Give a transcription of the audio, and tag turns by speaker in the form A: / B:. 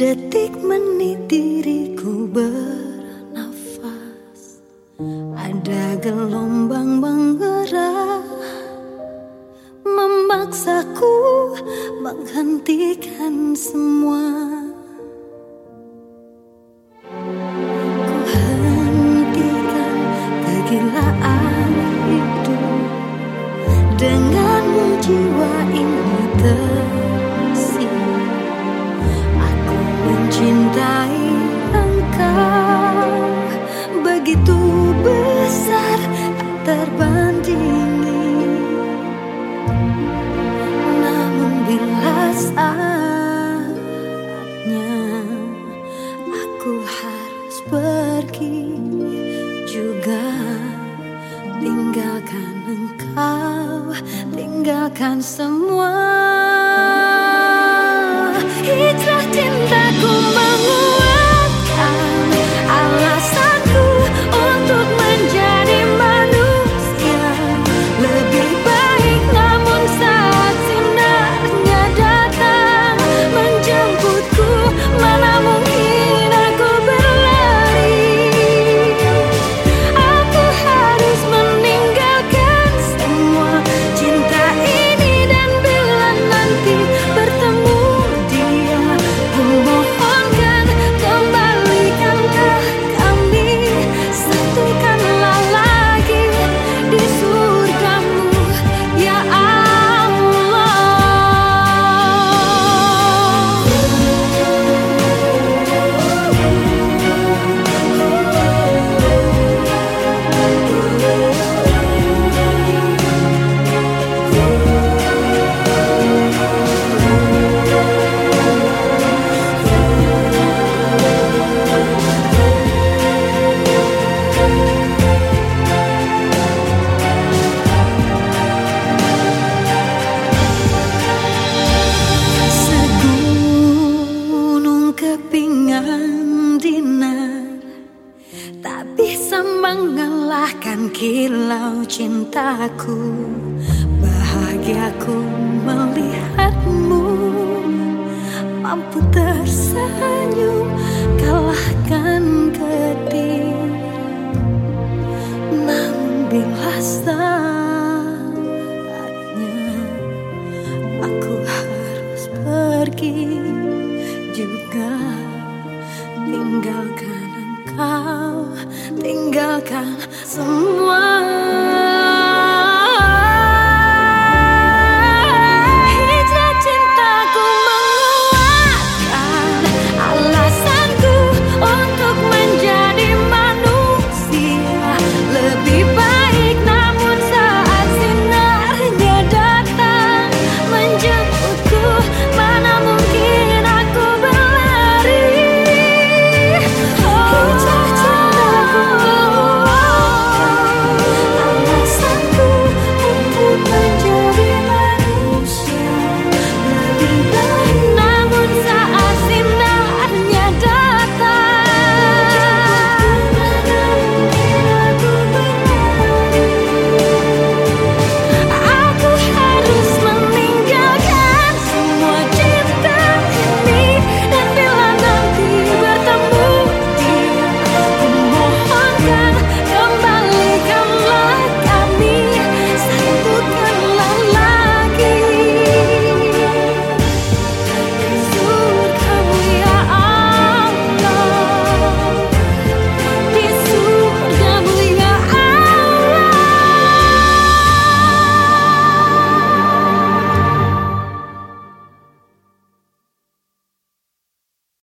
A: Detik menit diriku bernafas. Ada gelombang menggerak Memaksaku menghentikan semua Denganmu jiwa ini ter mencintai tinggalkan engkau tinggalkan semua. Hijrah cintaku mengalahkan kilau cintaku. Bahagiaku melihatmu. Mampu tersenyum kalahkan getir Namun bila saatnya Aku harus pergi juga tinggalkan engkau tinggalkan semua